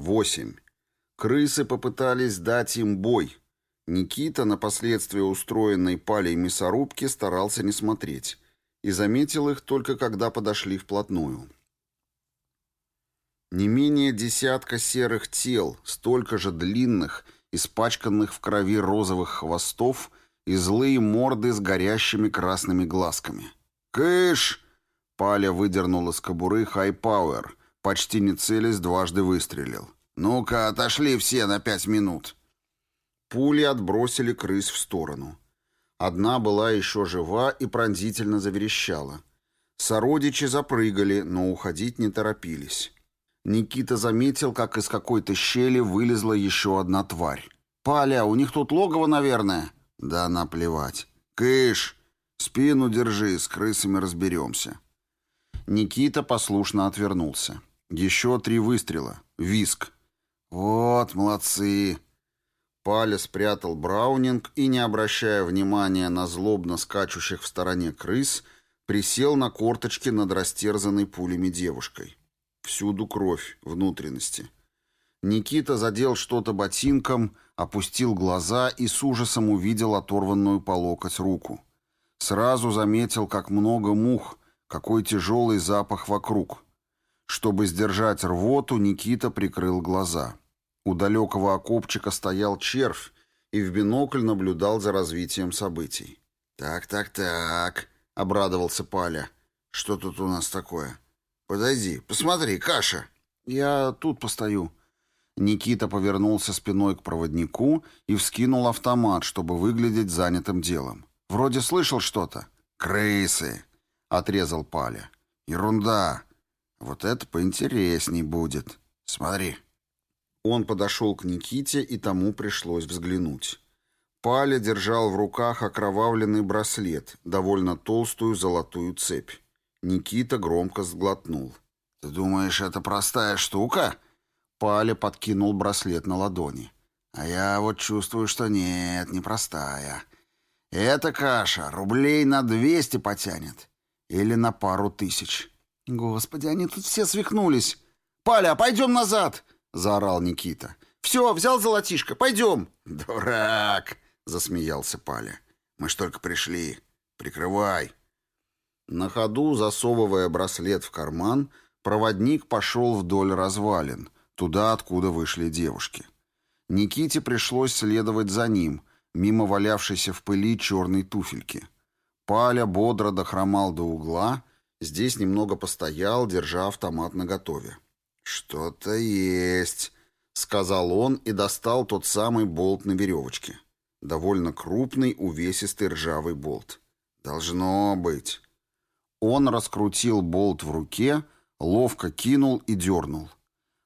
Восемь. Крысы попытались дать им бой. Никита на последствия устроенной палей мясорубки старался не смотреть и заметил их только когда подошли вплотную. Не менее десятка серых тел, столько же длинных, испачканных в крови розовых хвостов и злые морды с горящими красными глазками. «Кыш!» Паля выдернул из кобуры хай-пауэр, почти не целясь, дважды выстрелил. «Ну-ка, отошли все на пять минут!» Пули отбросили крыс в сторону. Одна была еще жива и пронзительно заверещала. Сородичи запрыгали, но уходить не торопились. Никита заметил, как из какой-то щели вылезла еще одна тварь. «Паля, у них тут логово, наверное?» «Да наплевать». «Кыш! Спину держи, с крысами разберемся». Никита послушно отвернулся. Еще три выстрела. Виск. «Вот, молодцы!» Паля спрятал Браунинг и, не обращая внимания на злобно скачущих в стороне крыс, присел на корточки над растерзанной пулями девушкой. Всюду кровь, внутренности. Никита задел что-то ботинком, опустил глаза и с ужасом увидел оторванную по локоть руку. Сразу заметил, как много мух, какой тяжелый запах вокруг. Чтобы сдержать рвоту, Никита прикрыл глаза. У далекого окопчика стоял червь и в бинокль наблюдал за развитием событий. «Так, так, так», — обрадовался Паля. «Что тут у нас такое?» «Подойди, посмотри, каша!» «Я тут постою». Никита повернулся спиной к проводнику и вскинул автомат, чтобы выглядеть занятым делом. «Вроде слышал что-то». «Крысы!» — отрезал Паля. «Ерунда! Вот это поинтересней будет. Смотри». Он подошел к Никите, и тому пришлось взглянуть. Паля держал в руках окровавленный браслет, довольно толстую золотую цепь. Никита громко сглотнул. «Ты думаешь, это простая штука?» Паля подкинул браслет на ладони. «А я вот чувствую, что нет, не простая. Эта каша рублей на двести потянет. Или на пару тысяч». «Господи, они тут все свихнулись!» «Паля, пойдем назад!» — заорал Никита. «Все, взял золотишко, пойдем!» «Дурак!» — засмеялся Паля. «Мы ж только пришли. Прикрывай!» На ходу, засовывая браслет в карман, проводник пошел вдоль развалин, туда, откуда вышли девушки. Никите пришлось следовать за ним, мимо валявшейся в пыли черной туфельки. Паля бодро дохромал до угла, здесь немного постоял, держа автомат наготове. «Что-то есть», — сказал он и достал тот самый болт на веревочке. Довольно крупный, увесистый ржавый болт. «Должно быть». Он раскрутил болт в руке, ловко кинул и дернул.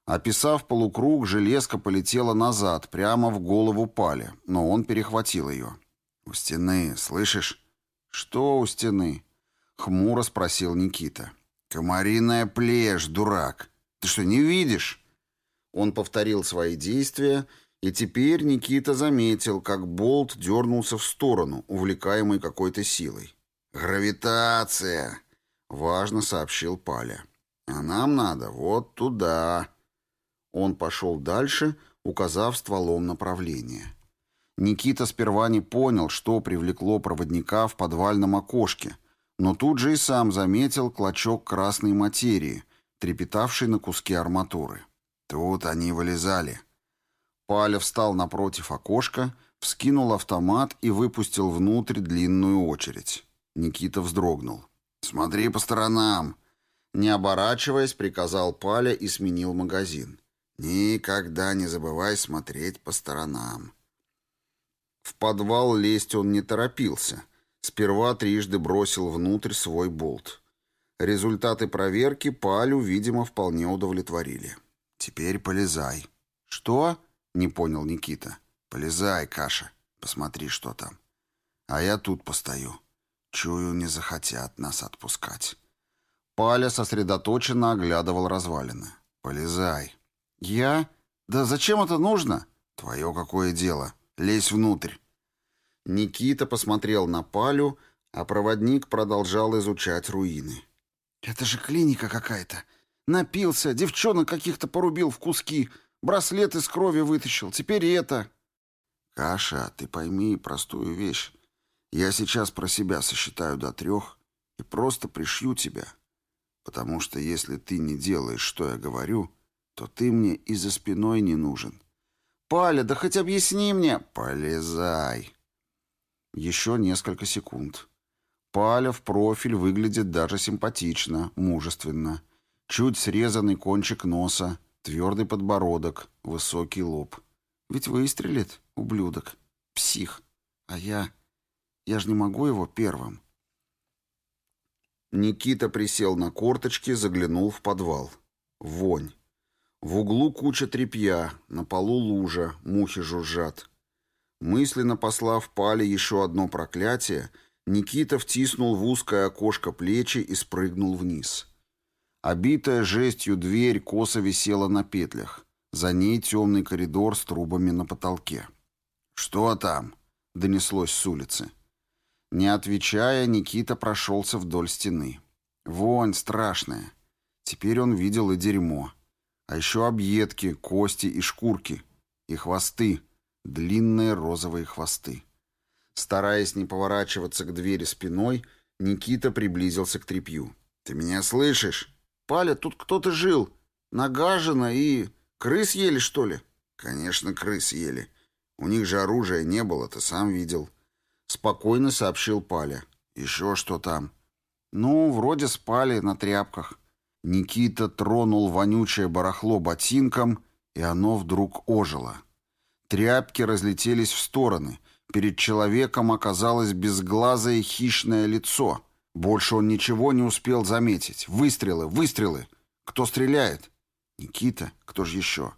Описав полукруг, железка полетела назад, прямо в голову Пали, но он перехватил ее. «У стены, слышишь?» «Что у стены?» — хмуро спросил Никита. «Комариная плешь, дурак! Ты что, не видишь?» Он повторил свои действия, и теперь Никита заметил, как болт дернулся в сторону, увлекаемый какой-то силой. «Гравитация!» Важно сообщил Паля. А нам надо вот туда. Он пошел дальше, указав стволом направление. Никита сперва не понял, что привлекло проводника в подвальном окошке, но тут же и сам заметил клочок красной материи, трепетавший на куске арматуры. Тут они вылезали. Паля встал напротив окошка, вскинул автомат и выпустил внутрь длинную очередь. Никита вздрогнул. «Смотри по сторонам!» Не оборачиваясь, приказал Паля и сменил магазин. «Никогда не забывай смотреть по сторонам». В подвал лезть он не торопился. Сперва трижды бросил внутрь свой болт. Результаты проверки Палю, видимо, вполне удовлетворили. «Теперь полезай». «Что?» — не понял Никита. «Полезай, Каша. Посмотри, что там. А я тут постою». Чую, не захотят нас отпускать. Паля сосредоточенно оглядывал развалины. «Полезай». «Я? Да зачем это нужно?» «Твое какое дело? Лезь внутрь». Никита посмотрел на Палю, а проводник продолжал изучать руины. «Это же клиника какая-то. Напился, девчонок каких-то порубил в куски. Браслет из крови вытащил. Теперь это. Каша, ты пойми простую вещь. Я сейчас про себя сосчитаю до трех и просто пришью тебя. Потому что если ты не делаешь, что я говорю, то ты мне и за спиной не нужен. Паля, да хоть объясни мне. Полезай. Еще несколько секунд. Паля в профиль выглядит даже симпатично, мужественно. Чуть срезанный кончик носа, твердый подбородок, высокий лоб. Ведь выстрелит, ублюдок, псих. А я... Я же не могу его первым. Никита присел на корточки, заглянул в подвал. Вонь. В углу куча тряпья, на полу лужа, мухи жужжат. Мысленно послав Пале еще одно проклятие, Никита втиснул в узкое окошко плечи и спрыгнул вниз. Обитая жестью дверь косо висела на петлях. За ней темный коридор с трубами на потолке. «Что там?» — донеслось с улицы. Не отвечая, Никита прошелся вдоль стены. Вонь страшная. Теперь он видел и дерьмо. А еще объедки, кости и шкурки. И хвосты. Длинные розовые хвосты. Стараясь не поворачиваться к двери спиной, Никита приблизился к тряпью. «Ты меня слышишь? Паля, тут кто-то жил. Нагажено и... Крыс ели, что ли?» «Конечно, крыс ели. У них же оружия не было, ты сам видел». Спокойно сообщил Паля. «Еще что там?» «Ну, вроде спали на тряпках». Никита тронул вонючее барахло ботинком, и оно вдруг ожило. Тряпки разлетелись в стороны. Перед человеком оказалось безглазое хищное лицо. Больше он ничего не успел заметить. Выстрелы, выстрелы. Кто стреляет? Никита. Кто же еще?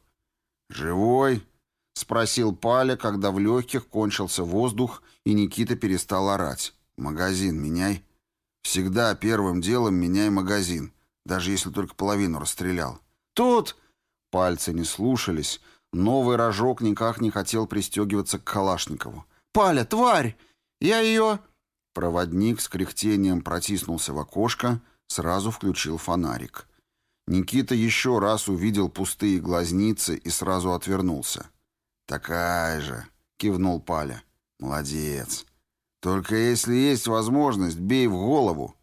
«Живой?» — спросил Паля, когда в легких кончился воздух, и Никита перестал орать. «Магазин меняй». «Всегда первым делом меняй магазин, даже если только половину расстрелял». «Тут!» Пальцы не слушались. Новый рожок никак не хотел пристегиваться к Калашникову. «Паля, тварь! Я ее...» Проводник с кряхтением протиснулся в окошко, сразу включил фонарик. Никита еще раз увидел пустые глазницы и сразу отвернулся. «Такая же», — кивнул Паля. «Молодец. Только если есть возможность, бей в голову.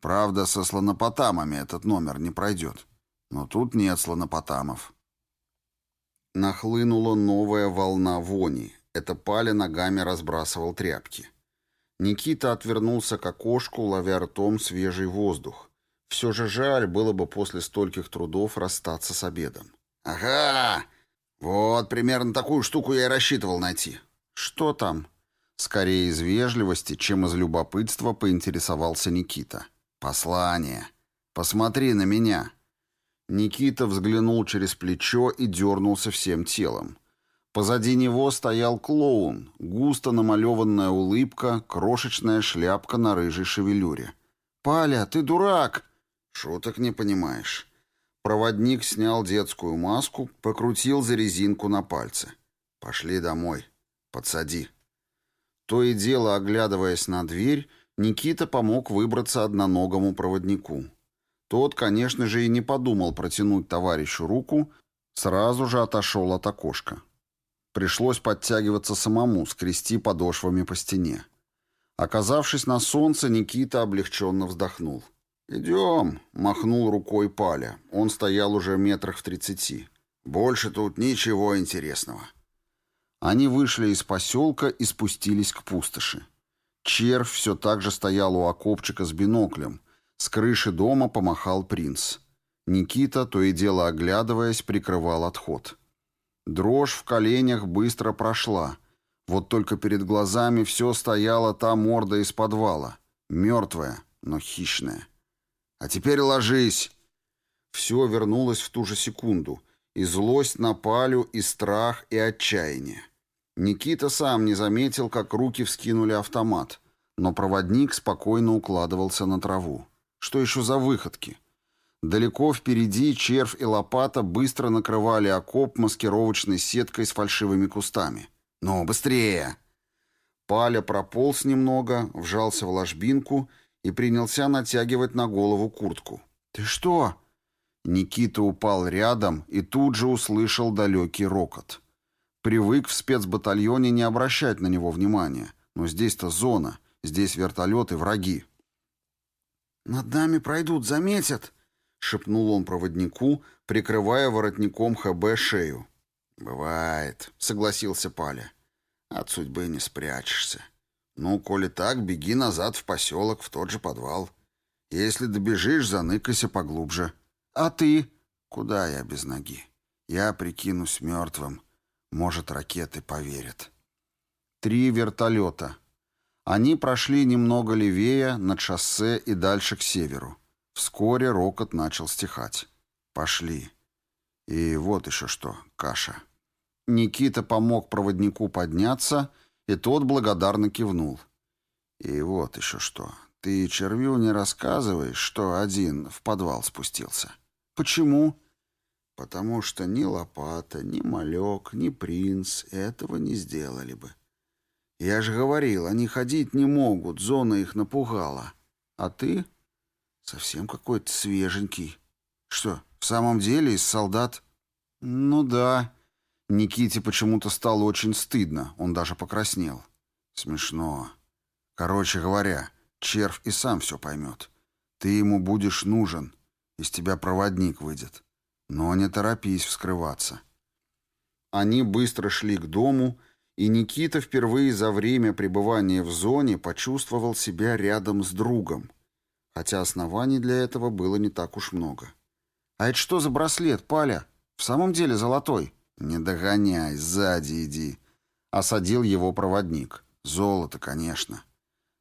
Правда, со слонопотамами этот номер не пройдет. Но тут нет слонопотамов». Нахлынула новая волна вони. Это Паля ногами разбрасывал тряпки. Никита отвернулся к окошку, ловя ртом свежий воздух. Все же жаль было бы после стольких трудов расстаться с обедом. «Ага!» «Вот, примерно такую штуку я и рассчитывал найти». «Что там?» Скорее из вежливости, чем из любопытства поинтересовался Никита. «Послание. Посмотри на меня». Никита взглянул через плечо и дернулся всем телом. Позади него стоял клоун, густо намалеванная улыбка, крошечная шляпка на рыжей шевелюре. «Паля, ты дурак!» «Шуток не понимаешь». Проводник снял детскую маску, покрутил за резинку на пальце. «Пошли домой. Подсади». То и дело, оглядываясь на дверь, Никита помог выбраться одноногому проводнику. Тот, конечно же, и не подумал протянуть товарищу руку, сразу же отошел от окошка. Пришлось подтягиваться самому, скрести подошвами по стене. Оказавшись на солнце, Никита облегченно вздохнул. «Идем», — махнул рукой Паля. Он стоял уже метрах в тридцати. «Больше тут ничего интересного». Они вышли из поселка и спустились к пустоши. Червь все так же стоял у окопчика с биноклем. С крыши дома помахал принц. Никита, то и дело оглядываясь, прикрывал отход. Дрожь в коленях быстро прошла. Вот только перед глазами все стояла та морда из подвала. Мертвая, но хищная. А теперь ложись!» Все вернулось в ту же секунду. И злость на Палю, и страх, и отчаяние. Никита сам не заметил, как руки вскинули автомат, но проводник спокойно укладывался на траву. Что еще за выходки? Далеко впереди червь и лопата быстро накрывали окоп маскировочной сеткой с фальшивыми кустами. «Ну, быстрее!» Паля прополз немного, вжался в ложбинку и принялся натягивать на голову куртку. «Ты что?» Никита упал рядом и тут же услышал далекий рокот. Привык в спецбатальоне не обращать на него внимания. Но здесь-то зона, здесь вертолеты, враги. «Над нами пройдут, заметят!» — шепнул он проводнику, прикрывая воротником ХБ шею. «Бывает», — согласился Паля. «От судьбы не спрячешься. Ну, коли так, беги назад в поселок, в тот же подвал. Если добежишь, заныкайся поглубже. А ты? Куда я без ноги? Я прикинусь мертвым. Может, ракеты поверят». Три вертолета. Они прошли немного левее, над шоссе и дальше к северу. Вскоре рокот начал стихать. «Пошли». И вот еще что, каша. Никита помог проводнику подняться, и тот благодарно кивнул. И вот еще что. Ты червю не рассказываешь, что один в подвал спустился. Почему? Потому что ни лопата, ни малек, ни принц этого не сделали бы. Я же говорил, они ходить не могут, зона их напугала. А ты совсем какой-то свеженький. Что, в самом деле из солдат? Ну да. Никите почему-то стало очень стыдно, он даже покраснел. Смешно. Короче говоря, червь и сам все поймет. Ты ему будешь нужен, из тебя проводник выйдет. Но не торопись вскрываться. Они быстро шли к дому, и Никита впервые за время пребывания в зоне почувствовал себя рядом с другом, хотя оснований для этого было не так уж много. «А это что за браслет, Паля? В самом деле золотой?» «Не догоняй, сзади иди», — осадил его проводник. «Золото, конечно.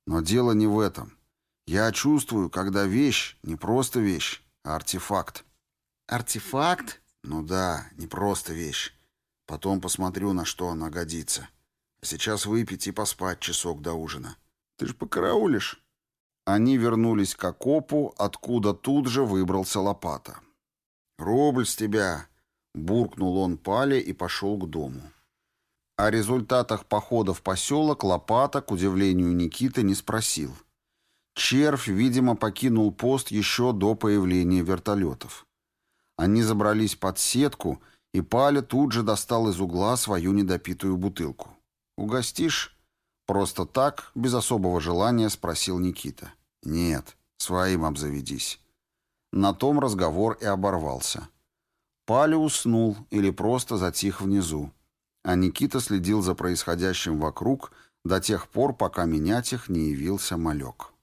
Но дело не в этом. Я чувствую, когда вещь не просто вещь, а артефакт». «Артефакт?» «Ну да, не просто вещь. Потом посмотрю, на что она годится. А сейчас выпить и поспать часок до ужина. Ты ж покараулишь?» Они вернулись к окопу, откуда тут же выбрался лопата. «Рубль с тебя!» — буркнул он Пале и пошел к дому. О результатах похода в поселок Лопата, к удивлению Никиты, не спросил. Червь, видимо, покинул пост еще до появления вертолетов. Они забрались под сетку, и Паля тут же достал из угла свою недопитую бутылку. «Угостишь?» «Просто так, без особого желания?» — спросил Никита. «Нет, своим обзаведись». На том разговор и оборвался. Паля уснул или просто затих внизу, а Никита следил за происходящим вокруг до тех пор, пока менять их не явился малек.